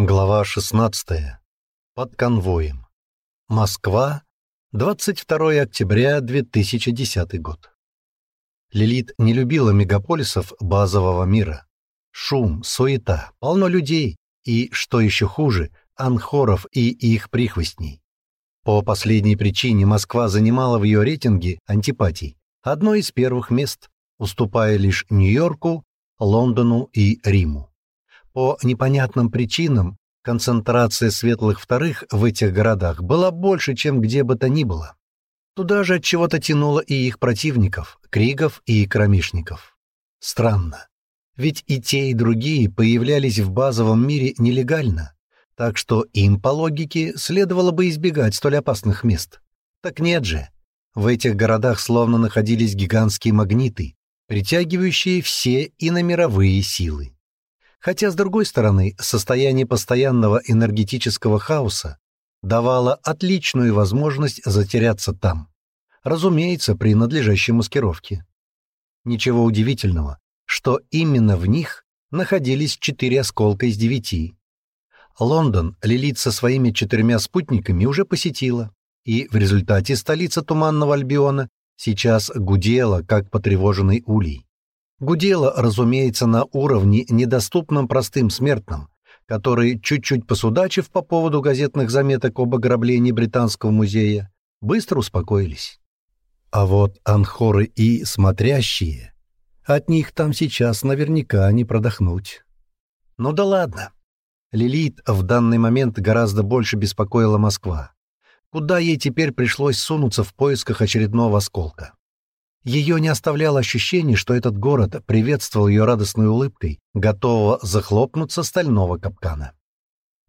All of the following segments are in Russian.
Глава 16. Под конвоем. Москва, 22 октября 2010 год. Лилит не любила мегаполисов базового мира. Шум, суета, полно людей и, что еще хуже, анхоров и их прихвостней. По последней причине Москва занимала в ее рейтинге антипатий одно из первых мест, уступая лишь Нью-Йорку, Лондону и Риму. По непонятным причинам концентрация светлых вторых в этих городах была больше, чем где бы то ни было. Туда же от чего-то тянуло и их противников, кригов и кромешников. Странно. Ведь и те, и другие появлялись в базовом мире нелегально, так что им, по логике, следовало бы избегать столь опасных мест. Так нет же. В этих городах словно находились гигантские магниты, притягивающие все иномировые силы. Хотя, с другой стороны, состояние постоянного энергетического хаоса давало отличную возможность затеряться там. Разумеется, при надлежащей маскировке. Ничего удивительного, что именно в них находились четыре осколка из девяти. Лондон Лилит со своими четырьмя спутниками уже посетила, и в результате столица Туманного Альбиона сейчас гудела, как потревоженный улей. Гудела, разумеется, на уровне, недоступном простым смертным, которые, чуть-чуть посудачив по поводу газетных заметок об ограблении Британского музея, быстро успокоились. А вот анхоры и смотрящие, от них там сейчас наверняка не продохнуть. Ну да ладно. Лилит в данный момент гораздо больше беспокоила Москва. Куда ей теперь пришлось сунуться в поисках очередного осколка? Ее не оставляло ощущение, что этот город приветствовал ее радостной улыбкой, готового захлопнуться стального капкана.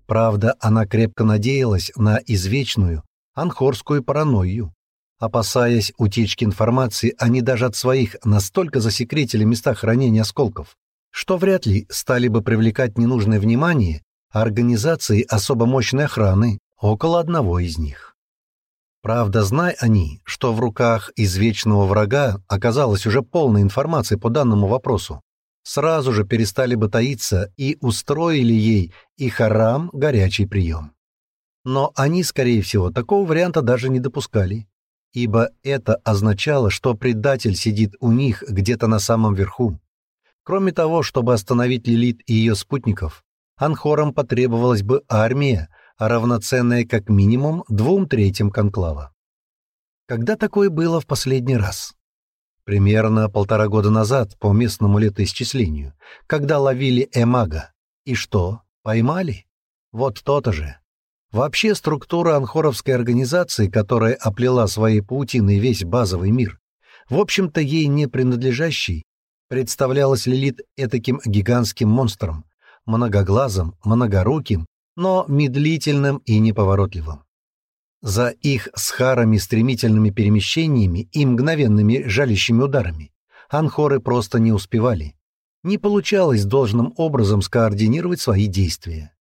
Правда, она крепко надеялась на извечную анхорскую паранойю. Опасаясь утечки информации, они даже от своих настолько засекретили места хранения осколков, что вряд ли стали бы привлекать ненужное внимание организации особо мощной охраны около одного из них. Правда, знай они, что в руках извечного врага оказалась уже полная информация по данному вопросу, сразу же перестали бы таиться и устроили ей и харам горячий прием. Но они, скорее всего, такого варианта даже не допускали, ибо это означало, что предатель сидит у них где-то на самом верху. Кроме того, чтобы остановить Лилит и ее спутников, анхорам потребовалась бы армия, равноценное как минимум двум третьим конклава. Когда такое было в последний раз? Примерно полтора года назад, по местному летоисчислению, когда ловили Эмага. И что, поймали? Вот то-то же. Вообще структура анхоровской организации, которая оплела своей паутиной весь базовый мир, в общем-то ей не принадлежащий, представлялась Лилит этаким гигантским монстром, многоглазым, многоруким но медлительным и неповоротливым. За их с харами стремительными перемещениями и мгновенными жалящими ударами анхоры просто не успевали. Не получалось должным образом скоординировать свои действия.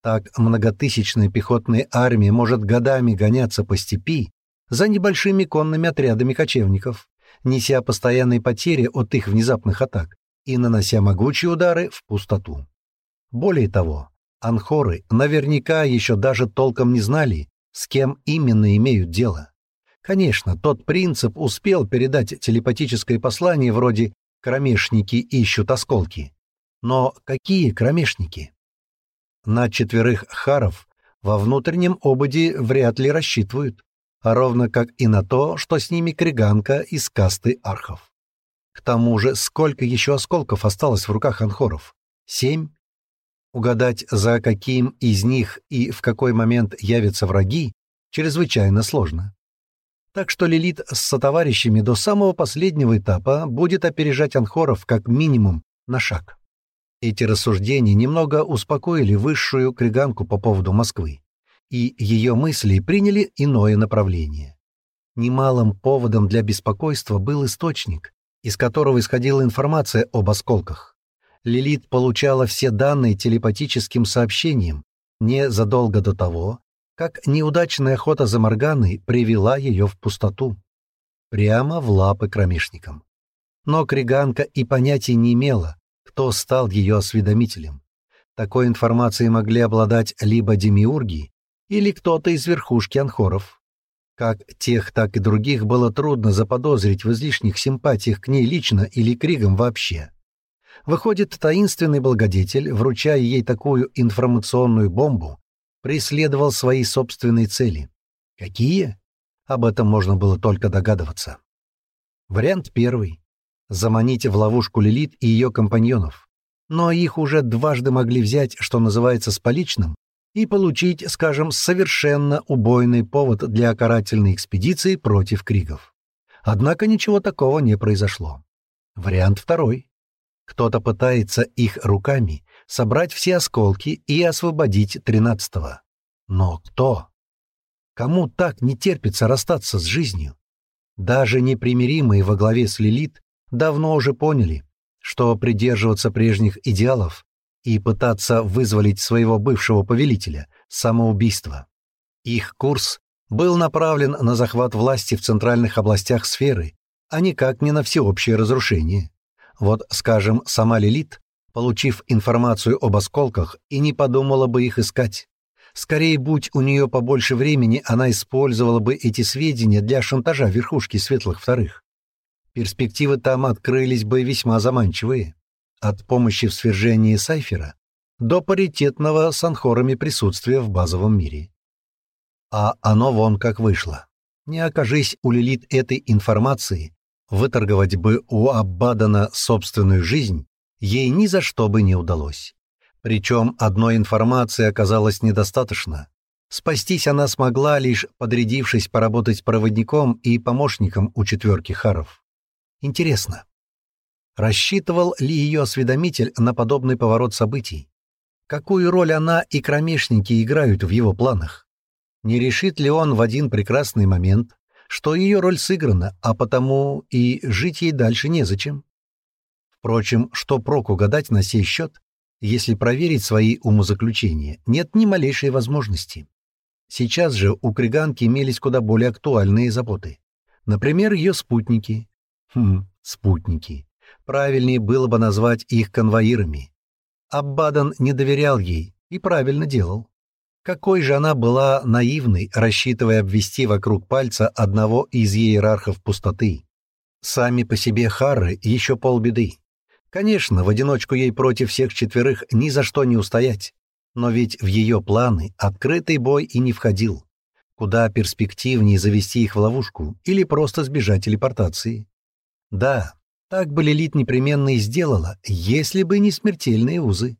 Так многотысячная пехотная армия может годами гоняться по степи за небольшими конными отрядами кочевников, неся постоянные потери от их внезапных атак и нанося могучие удары в пустоту. Более того, Анхоры наверняка еще даже толком не знали, с кем именно имеют дело. Конечно, тот принцип успел передать телепатическое послание вроде «кромешники ищут осколки». Но какие кромешники? На четверых харов во внутреннем ободе вряд ли рассчитывают, а ровно как и на то, что с ними криганка из касты архов. К тому же, сколько еще осколков осталось в руках анхоров? Семь? Угадать, за каким из них и в какой момент явятся враги, чрезвычайно сложно. Так что Лилит с сотоварищами до самого последнего этапа будет опережать анхоров как минимум на шаг. Эти рассуждения немного успокоили высшую криганку по поводу Москвы, и ее мысли приняли иное направление. Немалым поводом для беспокойства был источник, из которого исходила информация об осколках. Лилит получала все данные телепатическим сообщением незадолго до того, как неудачная охота за Морганой привела ее в пустоту. Прямо в лапы кромешникам. Но Криганка и понятия не имела, кто стал ее осведомителем. Такой информацией могли обладать либо демиурги, или кто-то из верхушки анхоров. Как тех, так и других было трудно заподозрить в излишних симпатиях к ней лично или к Ригам вообще. Выходит, таинственный благодетель, вручая ей такую информационную бомбу, преследовал свои собственные цели. Какие? Об этом можно было только догадываться. Вариант первый — заманить в ловушку Лилит и ее компаньонов. Но их уже дважды могли взять, что называется, с поличным, и получить, скажем, совершенно убойный повод для карательной экспедиции против Кригов. Однако ничего такого не произошло. Вариант второй. Кто-то пытается их руками собрать все осколки и освободить тринадцатого. Но кто? Кому так не терпится расстаться с жизнью? Даже непримиримые во главе с Лилит давно уже поняли, что придерживаться прежних идеалов и пытаться вызволить своего бывшего повелителя — самоубийство. Их курс был направлен на захват власти в центральных областях сферы, а никак не на всеобщее разрушение. Вот, скажем, сама Лилит, получив информацию об осколках, и не подумала бы их искать. Скорее, будь у нее побольше времени, она использовала бы эти сведения для шантажа верхушки светлых вторых. Перспективы там открылись бы весьма заманчивые. От помощи в свержении Сайфера до паритетного с анхорами присутствия в базовом мире. А оно вон как вышло. Не окажись у Лилит этой информации, выторговать бы у Аббадана собственную жизнь ей ни за что бы не удалось. Причем одной информации оказалось недостаточно. Спастись она смогла, лишь подрядившись поработать проводником и помощником у четверки Харов. Интересно, Рассчитывал ли ее осведомитель на подобный поворот событий? Какую роль она и кромешники играют в его планах? Не решит ли он в один прекрасный момент, что ее роль сыграна, а потому и жить ей дальше незачем? Впрочем, что проку гадать на сей счет, если проверить свои умозаключения, нет ни малейшей возможности. Сейчас же у Криганки имелись куда более актуальные заботы. Например, ее спутники. Хм, спутники. Правильнее было бы назвать их конвоирами. Аббадан не доверял ей и правильно делал. Какой же она была наивной, рассчитывая обвести вокруг пальца одного из иерархов пустоты. Сами по себе Харры еще полбеды. Конечно, в одиночку ей против всех четверых ни за что не устоять. Но ведь в ее планы открытый бой и не входил. Куда перспективнее завести их в ловушку или просто сбежать телепортации. Да, так бы Лилит непременно и сделала, если бы не смертельные узы.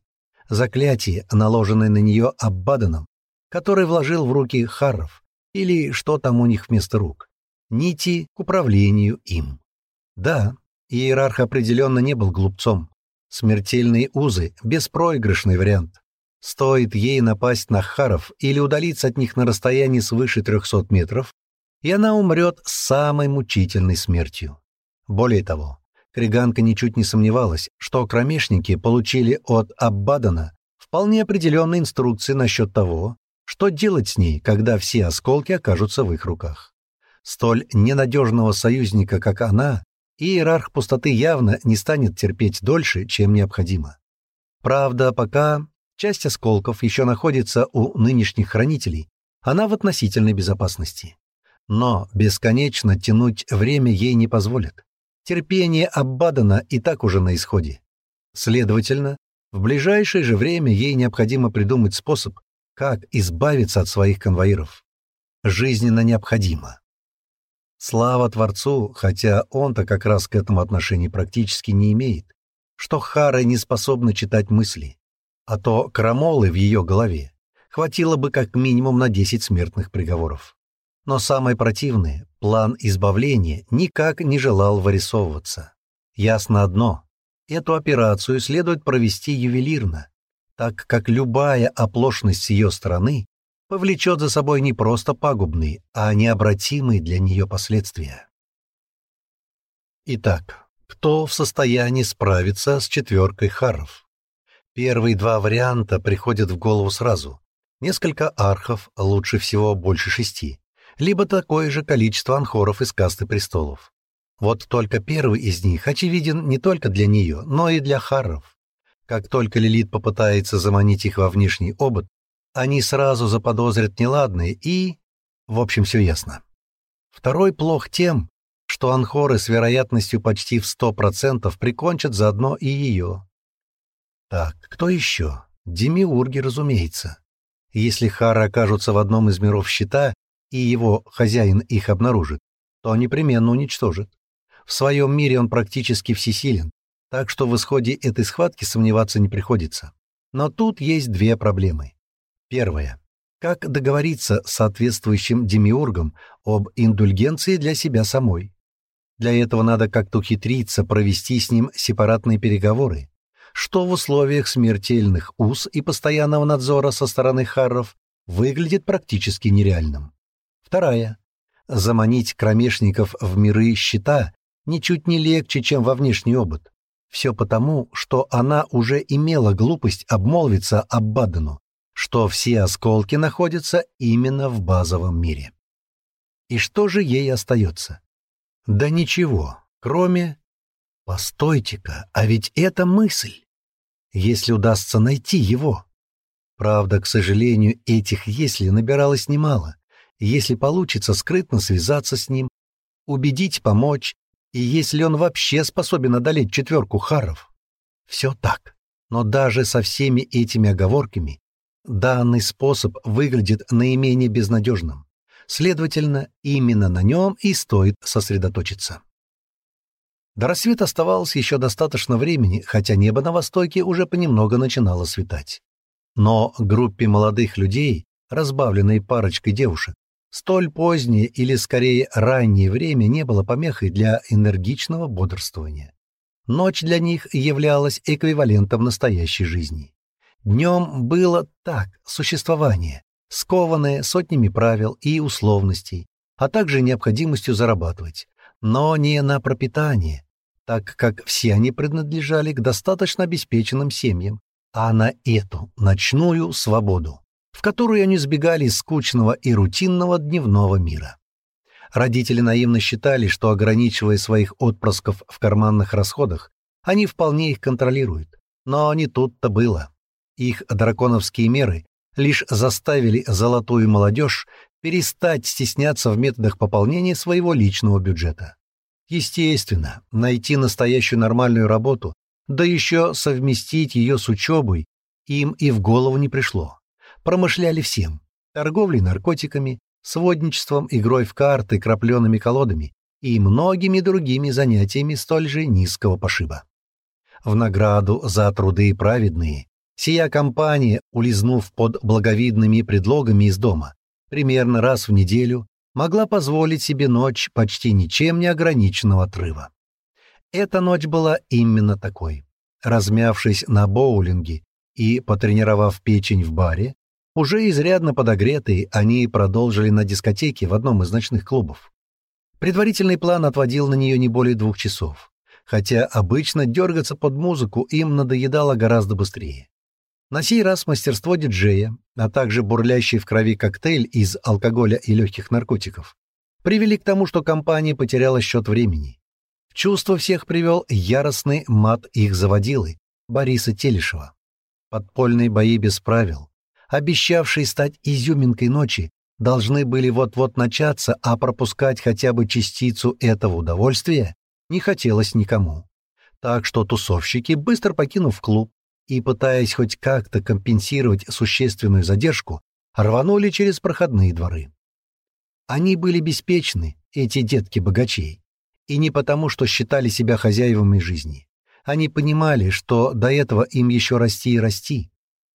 Заклятие, наложенное на нее Аббаданом, который вложил в руки Харров, или что там у них вместо рук, нити к управлению им. Да, иерарх определенно не был глупцом. Смертельные узы — беспроигрышный вариант. Стоит ей напасть на Харов или удалиться от них на расстоянии свыше 300 метров, и она умрет самой мучительной смертью. Более того, Криганка ничуть не сомневалась, что кромешники получили от Аббадана вполне определенные инструкции насчет того, что делать с ней, когда все осколки окажутся в их руках. Столь ненадежного союзника, как она, иерарх пустоты явно не станет терпеть дольше, чем необходимо. Правда, пока часть осколков еще находится у нынешних хранителей, она в относительной безопасности. Но бесконечно тянуть время ей не позволит. Терпение Аббадана и так уже на исходе. Следовательно, в ближайшее же время ей необходимо придумать способ, как избавиться от своих конвоиров. Жизненно необходимо. Слава Творцу, хотя он-то как раз к этому отношения практически не имеет, что Хара не способна читать мысли, а то крамолы в ее голове хватило бы как минимум на 10 смертных приговоров. Но самое противное, план избавления никак не желал вырисовываться. Ясно одно — эту операцию следует провести ювелирно, так как любая оплошность с ее стороны повлечет за собой не просто пагубные, а необратимые для нее последствия. Итак, кто в состоянии справиться с четверкой харов? Первые два варианта приходят в голову сразу. Несколько архов, лучше всего больше шести, либо такое же количество анхоров из касты престолов. Вот только первый из них очевиден не только для нее, но и для харров. Как только Лилит попытается заманить их во внешний обод, они сразу заподозрят неладное и... В общем, все ясно. Второй плох тем, что анхоры с вероятностью почти в сто процентов прикончат заодно и ее. Так, кто еще? Демиурги, разумеется. Если Хары окажутся в одном из миров щита, и его хозяин их обнаружит, то непременно уничтожит. В своем мире он практически всесилен, так что в исходе этой схватки сомневаться не приходится. Но тут есть две проблемы. Первая. Как договориться с соответствующим демиургом об индульгенции для себя самой? Для этого надо как-то ухитриться провести с ним сепаратные переговоры, что в условиях смертельных уз и постоянного надзора со стороны харров выглядит практически нереальным. Вторая. Заманить кромешников в миры щита ничуть не легче, чем во внешний обод. Все потому, что она уже имела глупость обмолвиться об Бадену, что все осколки находятся именно в базовом мире. И что же ей остается? Да ничего, кроме... Постойте-ка, а ведь это мысль. Если удастся найти его. Правда, к сожалению, этих «если» набиралось немало. Если получится скрытно связаться с ним, убедить помочь, и если он вообще способен одолеть четверку харов. Все так. Но даже со всеми этими оговорками данный способ выглядит наименее безнадежным. Следовательно, именно на нем и стоит сосредоточиться. До рассвета оставалось еще достаточно времени, хотя небо на востоке уже понемногу начинало светать. Но группе молодых людей, разбавленной парочкой девушек, столь позднее или скорее раннее время не было помехой для энергичного бодрствования. Ночь для них являлась эквивалентом настоящей жизни. Днем было так, существование, скованное сотнями правил и условностей, а также необходимостью зарабатывать, но не на пропитание, так как все они принадлежали к достаточно обеспеченным семьям, а на эту ночную свободу, в которую они сбегали из скучного и рутинного дневного мира. Родители наивно считали, что, ограничивая своих отпрысков в карманных расходах, они вполне их контролируют. Но не тут-то было. Их драконовские меры лишь заставили золотую молодежь перестать стесняться в методах пополнения своего личного бюджета. Естественно, найти настоящую нормальную работу, да еще совместить ее с учебой, им и в голову не пришло. Промышляли всем — торговлей наркотиками, сводничеством, игрой в карты, крапленными колодами и многими другими занятиями столь же низкого пошиба. В награду за труды праведные Сия компания, улизнув под благовидными предлогами из дома, примерно раз в неделю, могла позволить себе ночь почти ничем не ограниченного отрыва. Эта ночь была именно такой. Размявшись на боулинге и потренировав печень в баре, уже изрядно подогретые, они продолжили на дискотеке в одном из ночных клубов. Предварительный план отводил на нее не более двух часов, хотя обычно дергаться под музыку им надоедало гораздо быстрее. На сей раз мастерство диджея, а также бурлящий в крови коктейль из алкоголя и легких наркотиков, привели к тому, что компания потеряла счет времени. Чувство всех привел яростный мат их заводилы, Бориса Телешева. Подпольные бои без правил, обещавшие стать изюминкой ночи, должны были вот-вот начаться, а пропускать хотя бы частицу этого удовольствия не хотелось никому. Так что тусовщики, быстро покинув клуб, и, пытаясь хоть как-то компенсировать существенную задержку, рванули через проходные дворы. Они были беспечны, эти детки богачей, и не потому, что считали себя хозяевами жизни. Они понимали, что до этого им еще расти и расти,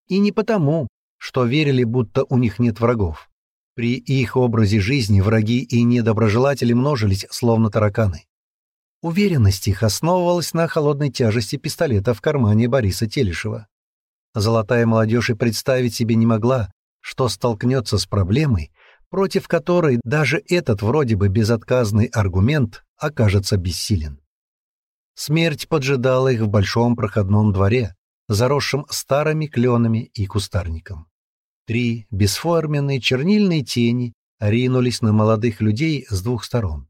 и не потому, что верили, будто у них нет врагов. При их образе жизни враги и недоброжелатели множились, словно тараканы. Уверенность их основывалась на холодной тяжести пистолета в кармане Бориса Телешева. Золотая молодежь и представить себе не могла, что столкнется с проблемой, против которой даже этот вроде бы безотказный аргумент окажется бессилен. Смерть поджидала их в большом проходном дворе, заросшем старыми кленами и кустарником. Три бесформенные чернильные тени ринулись на молодых людей с двух сторон.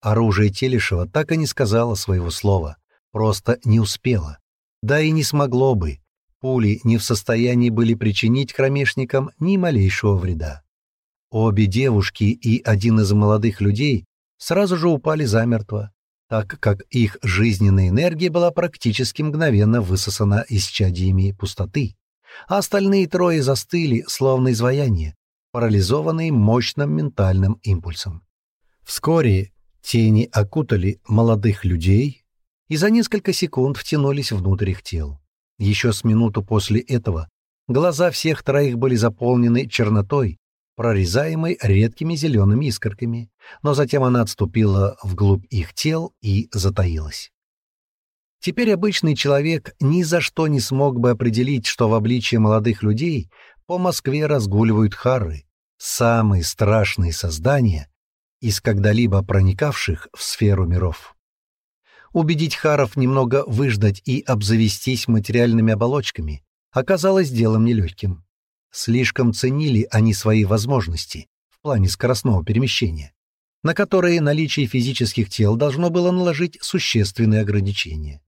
Оружие Телешева так и не сказала своего слова, просто не успела. Да и не смогло бы. Пули не в состоянии были причинить кромешникам ни малейшего вреда. Обе девушки и один из молодых людей сразу же упали замертво, так как их жизненная энергия была практически мгновенно высосана из чадиями пустоты, а остальные трое застыли, словно изваяние, парализованные мощным ментальным импульсом. Вскоре тени окутали молодых людей и за несколько секунд втянулись внутрь их тел. Еще с минуту после этого глаза всех троих были заполнены чернотой, прорезаемой редкими зелеными искорками, но затем она отступила вглубь их тел и затаилась. Теперь обычный человек ни за что не смог бы определить, что в обличии молодых людей по Москве разгуливают хары, самые страшные создания из когда-либо проникавших в сферу миров. Убедить харов немного выждать и обзавестись материальными оболочками оказалось делом нелегким. Слишком ценили они свои возможности в плане скоростного перемещения, на которые наличие физических тел должно было наложить существенные ограничения.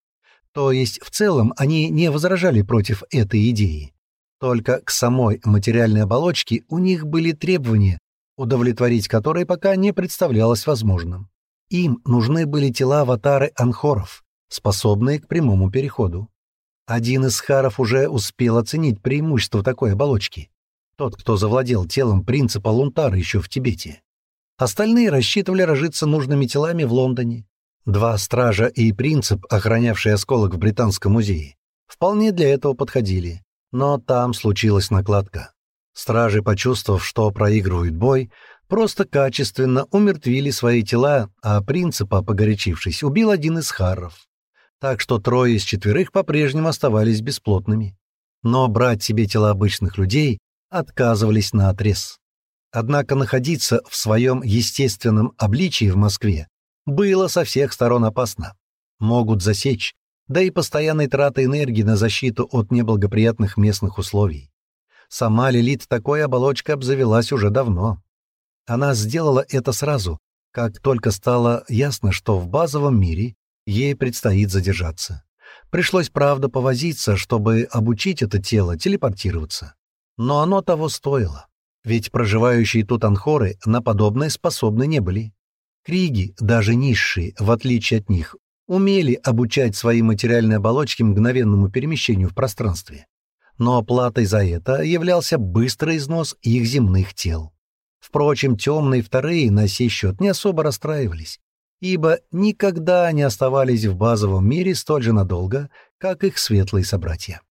То есть в целом они не возражали против этой идеи. Только к самой материальной оболочке у них были требования, удовлетворить которые пока не представлялось возможным. Им нужны были тела аватары анхоров, способные к прямому переходу. Один из харов уже успел оценить преимущество такой оболочки. Тот, кто завладел телом принципа Лунтара еще в Тибете. Остальные рассчитывали разжиться нужными телами в Лондоне. Два стража и принцип, охранявший осколок в Британском музее, вполне для этого подходили. Но там случилась накладка. Стражи, почувствовав, что проигрывают бой, просто качественно умертвили свои тела, а принципа, погорячившись, убил один из харров так что трое из четверых по-прежнему оставались бесплотными. Но брать себе тела обычных людей отказывались на отрез. Однако находиться в своем естественном обличии в Москве было со всех сторон опасно. Могут засечь, да и постоянной траты энергии на защиту от неблагоприятных местных условий. Сама Лилит такой оболочкой обзавелась уже давно. Она сделала это сразу, как только стало ясно, что в базовом мире ей предстоит задержаться. Пришлось, правда, повозиться, чтобы обучить это тело телепортироваться. Но оно того стоило. Ведь проживающие тут анхоры на подобное способны не были. Криги, даже низшие, в отличие от них, умели обучать свои материальные оболочки мгновенному перемещению в пространстве. Но оплатой за это являлся быстрый износ их земных тел. Впрочем, темные вторые на сей счет не особо расстраивались, ибо никогда не оставались в базовом мире столь же надолго, как их светлые собратья.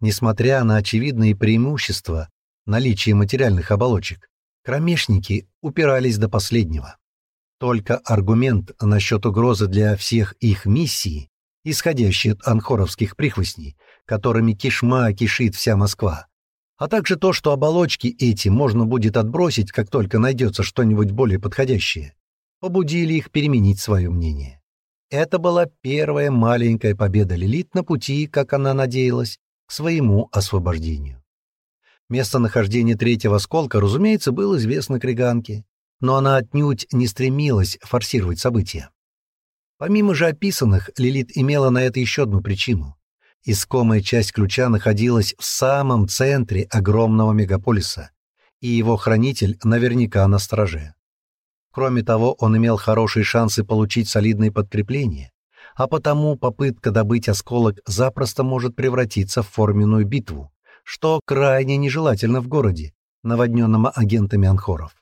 Несмотря на очевидные преимущества наличия материальных оболочек, кромешники упирались до последнего. Только аргумент насчет угрозы для всех их миссий, исходящий от анхоровских прихвостней, которыми кишма кишит вся Москва, а также то, что оболочки эти можно будет отбросить, как только найдется что-нибудь более подходящее, побудили их переменить свое мнение. Это была первая маленькая победа Лилит на пути, как она надеялась, к своему освобождению. Местонахождение третьего осколка, разумеется, было известно Криганке, но она отнюдь не стремилась форсировать события. Помимо же описанных, Лилит имела на это еще одну причину. Искомая часть ключа находилась в самом центре огромного мегаполиса, и его хранитель наверняка на страже. Кроме того, он имел хорошие шансы получить солидные подкрепления, а потому попытка добыть осколок запросто может превратиться в форменную битву, что крайне нежелательно в городе, наводненном агентами анхоров.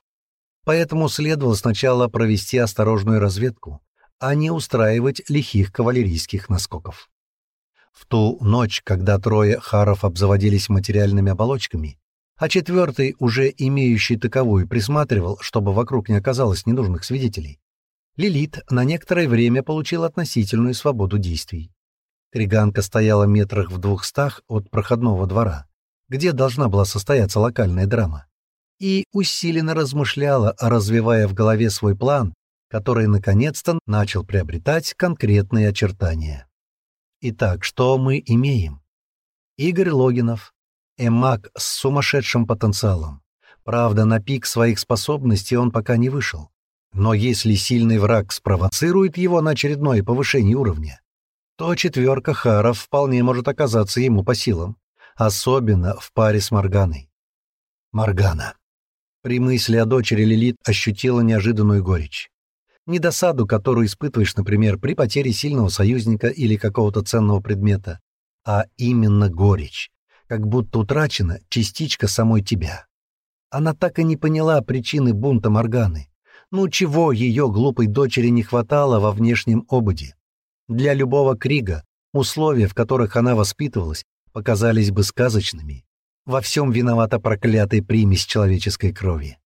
Поэтому следовало сначала провести осторожную разведку, а не устраивать лихих кавалерийских наскоков. В ту ночь, когда трое харов обзаводились материальными оболочками, а четвертый, уже имеющий таковую, присматривал, чтобы вокруг не оказалось ненужных свидетелей. Лилит на некоторое время получил относительную свободу действий. Криганка стояла метрах в двухстах от проходного двора, где должна была состояться локальная драма, и усиленно размышляла, развивая в голове свой план, который наконец-то начал приобретать конкретные очертания. Итак, что мы имеем? Игорь Логинов, Эмак с сумасшедшим потенциалом. Правда, на пик своих способностей он пока не вышел. Но если сильный враг спровоцирует его на очередное повышение уровня, то четверка харов вполне может оказаться ему по силам, особенно в паре с Морганой. Моргана. При мысли о дочери Лилит ощутила неожиданную горечь. Не досаду, которую испытываешь, например, при потере сильного союзника или какого-то ценного предмета, а именно горечь, как будто утрачена частичка самой тебя. Она так и не поняла причины бунта Морганы. Ну чего ее глупой дочери не хватало во внешнем ободе? Для любого Крига условия, в которых она воспитывалась, показались бы сказочными. Во всем виновата проклятая примесь человеческой крови.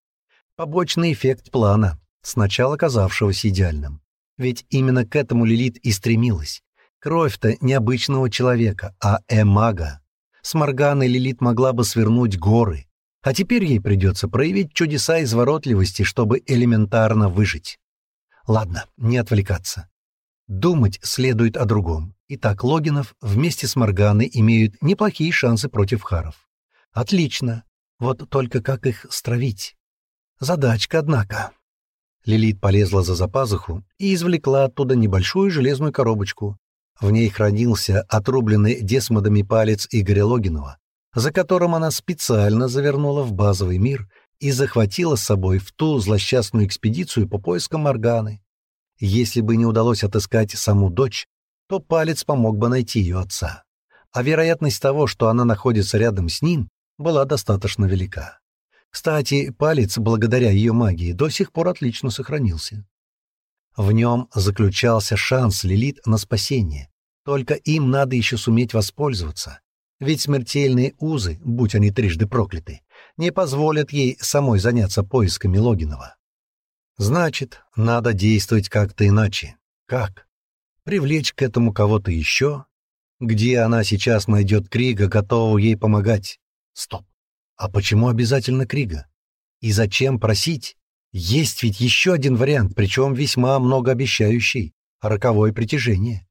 Побочный эффект плана, сначала казавшегося идеальным. Ведь именно к этому Лилит и стремилась. Кровь-то не обычного человека, а эмага. С Морганой Лилит могла бы свернуть горы, а теперь ей придется проявить чудеса изворотливости, чтобы элементарно выжить. Ладно, не отвлекаться. Думать следует о другом. Итак, Логинов вместе с Морганой имеют неплохие шансы против Харов. Отлично. Вот только как их стравить? Задачка, однако. Лилит полезла за запазуху и извлекла оттуда небольшую железную коробочку. В ней хранился отрубленный десмодами палец Игоря Логинова, за которым она специально завернула в базовый мир и захватила с собой в ту злосчастную экспедицию по поискам Морганы. Если бы не удалось отыскать саму дочь, то палец помог бы найти ее отца. А вероятность того, что она находится рядом с ним, была достаточно велика. Кстати, палец, благодаря ее магии, до сих пор отлично сохранился. В нем заключался шанс Лилит на спасение. Только им надо еще суметь воспользоваться. Ведь смертельные узы, будь они трижды прокляты, не позволят ей самой заняться поисками Логинова. Значит, надо действовать как-то иначе. Как? Привлечь к этому кого-то еще? Где она сейчас найдет Крига, готового ей помогать? Стоп. А почему обязательно Крига? И зачем просить? Есть ведь еще один вариант, причем весьма многообещающий — роковое притяжение.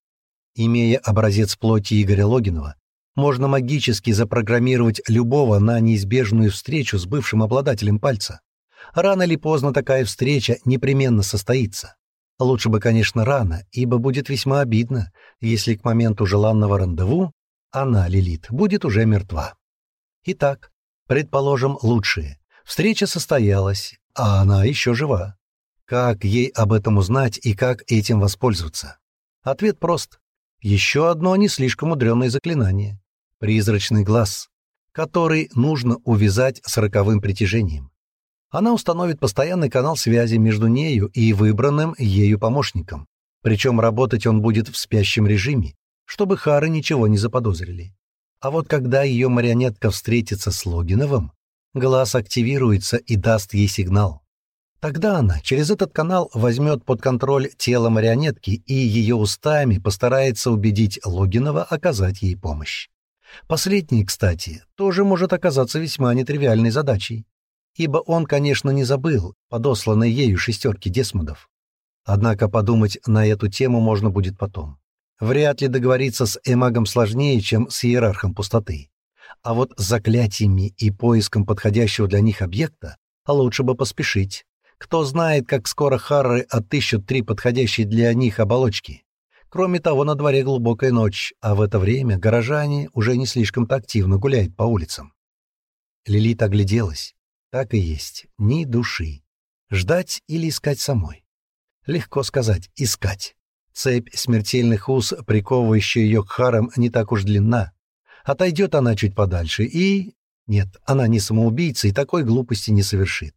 Имея образец плоти Игоря Логинова, можно магически запрограммировать любого на неизбежную встречу с бывшим обладателем пальца. Рано или поздно такая встреча непременно состоится. Лучше бы, конечно, рано, ибо будет весьма обидно, если к моменту желанного рандеву она, Лилит, будет уже мертва. Итак, предположим, лучшее. Встреча состоялась, а она еще жива. Как ей об этом узнать и как этим воспользоваться? Ответ прост. Еще одно не слишком мудреное заклинание. Призрачный глаз, который нужно увязать с роковым притяжением. Она установит постоянный канал связи между нею и выбранным ею помощником. Причем работать он будет в спящем режиме, чтобы Хары ничего не заподозрили. А вот когда ее марионетка встретится с Логиновым, глаз активируется и даст ей сигнал. Тогда она через этот канал возьмет под контроль тело марионетки и ее устами постарается убедить Логинова оказать ей помощь. Последний, кстати, тоже может оказаться весьма нетривиальной задачей ибо он, конечно, не забыл подосланной ею шестерки десмодов. Однако подумать на эту тему можно будет потом. Вряд ли договориться с эмагом сложнее, чем с иерархом пустоты. А вот с заклятиями и поиском подходящего для них объекта лучше бы поспешить. Кто знает, как скоро Харры отыщут три подходящие для них оболочки. Кроме того, на дворе глубокая ночь, а в это время горожане уже не слишком-то активно гуляют по улицам. Лилит огляделась. Так и есть, ни души. Ждать или искать самой? Легко сказать — искать. Цепь смертельных уз, приковывающая ее к харам, не так уж длинна. Отойдет она чуть подальше и... Нет, она не самоубийца и такой глупости не совершит.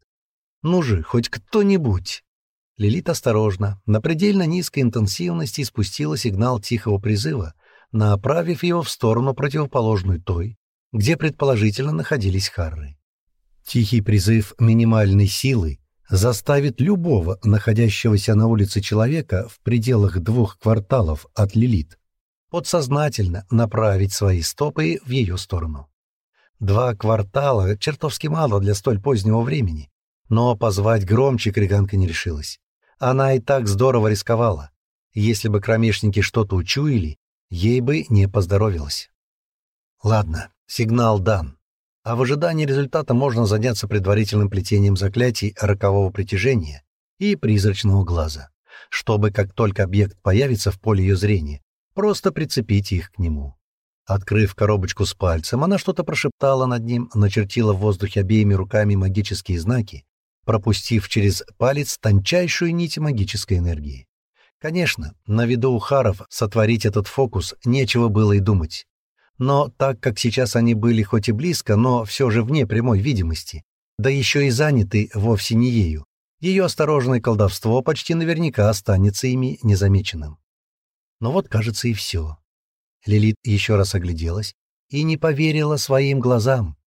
Ну же, хоть кто-нибудь. Лилит осторожно, на предельно низкой интенсивности спустила сигнал тихого призыва, направив его в сторону противоположную той, где предположительно находились Харры. Тихий призыв минимальной силы заставит любого находящегося на улице человека в пределах двух кварталов от Лилит подсознательно направить свои стопы в ее сторону. Два квартала чертовски мало для столь позднего времени, но позвать громче Криганка не решилась. Она и так здорово рисковала. Если бы кромешники что-то учуяли, ей бы не поздоровилось. Ладно, сигнал дан а в ожидании результата можно заняться предварительным плетением заклятий рокового притяжения и призрачного глаза, чтобы, как только объект появится в поле ее зрения, просто прицепить их к нему. Открыв коробочку с пальцем, она что-то прошептала над ним, начертила в воздухе обеими руками магические знаки, пропустив через палец тончайшую нить магической энергии. Конечно, на виду у Харов сотворить этот фокус нечего было и думать. Но так как сейчас они были хоть и близко, но все же вне прямой видимости, да еще и заняты вовсе не ею, ее осторожное колдовство почти наверняка останется ими незамеченным. Но вот, кажется, и все. Лилит еще раз огляделась и не поверила своим глазам.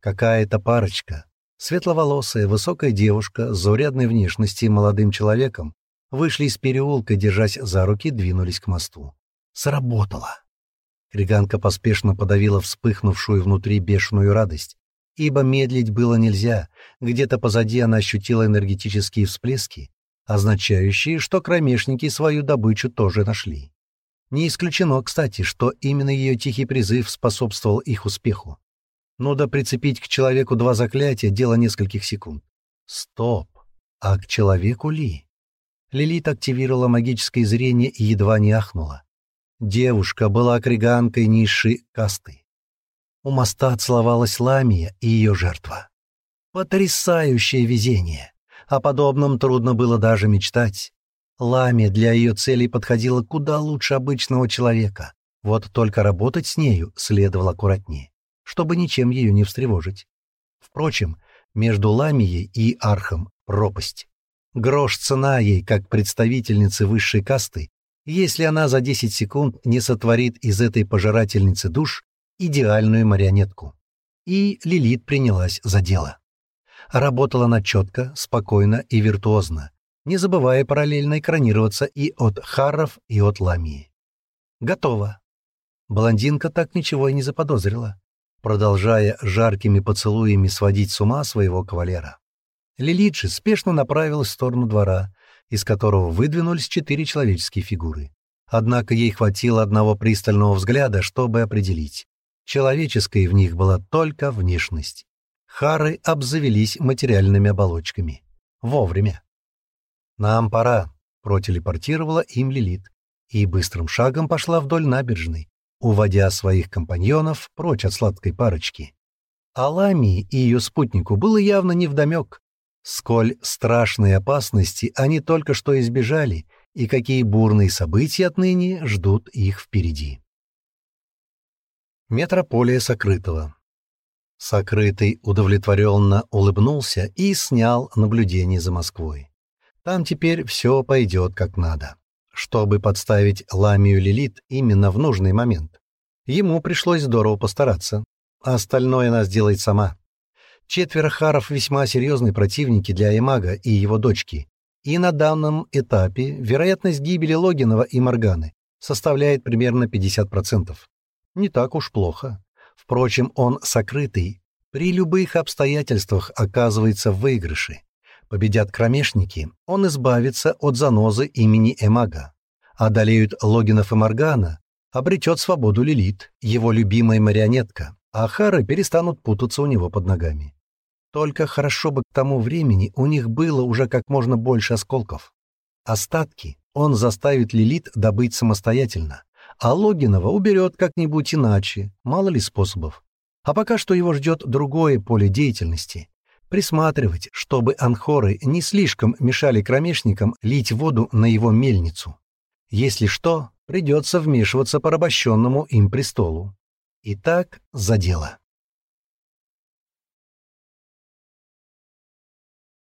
Какая-то парочка, светловолосая, высокая девушка с заурядной внешностью и молодым человеком, вышли из переулка, держась за руки, двинулись к мосту. Сработало! Криганка поспешно подавила вспыхнувшую внутри бешеную радость, ибо медлить было нельзя, где-то позади она ощутила энергетические всплески, означающие, что кромешники свою добычу тоже нашли. Не исключено, кстати, что именно ее тихий призыв способствовал их успеху. Но да прицепить к человеку два заклятия — дело нескольких секунд. Стоп! А к человеку ли? Лилит активировала магическое зрение и едва не ахнула. Девушка была криганкой низшей касты. У моста целовалась Ламия и ее жертва. Потрясающее везение! О подобном трудно было даже мечтать. Ламе для ее целей подходила куда лучше обычного человека. Вот только работать с нею следовало аккуратнее, чтобы ничем ее не встревожить. Впрочем, между Ламией и Архом пропасть. Грош цена ей, как представительницы высшей касты, если она за 10 секунд не сотворит из этой пожирательницы душ идеальную марионетку. И Лилит принялась за дело. Работала она четко, спокойно и виртуозно, не забывая параллельно экранироваться и от Харров, и от Ламии. Готово. Блондинка так ничего и не заподозрила, продолжая жаркими поцелуями сводить с ума своего кавалера. Лилиджи спешно направилась в сторону двора, из которого выдвинулись четыре человеческие фигуры. Однако ей хватило одного пристального взгляда, чтобы определить. Человеческой в них была только внешность. Хары обзавелись материальными оболочками. Вовремя. «Нам пора», — протелепортировала им Лилит, и быстрым шагом пошла вдоль набережной, уводя своих компаньонов прочь от сладкой парочки. Аламии и ее спутнику было явно невдомек, сколь страшные опасности они только что избежали и какие бурные события отныне ждут их впереди. Метрополия Сокрытого Сокрытый удовлетворенно улыбнулся и снял наблюдение за Москвой. Там теперь все пойдет как надо. Чтобы подставить Ламию Лилит именно в нужный момент, ему пришлось здорово постараться. Остальное она сделает сама. Четверо харов весьма серьезные противники для Эмага и его дочки. И на данном этапе вероятность гибели Логинова и Морганы составляет примерно 50%. Не так уж плохо. Впрочем, он сокрытый, при любых обстоятельствах оказывается в выигрыше. Победят кромешники, он избавится от занозы имени Эмага. Одолеют Логинов и Моргана, обретет свободу Лилит, его любимая марионетка, а Хары перестанут путаться у него под ногами. Только хорошо бы к тому времени у них было уже как можно больше осколков. Остатки он заставит Лилит добыть самостоятельно, а Логинова уберет как-нибудь иначе, мало ли способов. А пока что его ждет другое поле деятельности, присматривать, чтобы анхоры не слишком мешали кромешникам лить воду на его мельницу. Если что, придется вмешиваться по порабощенному им престолу. Итак, за дело.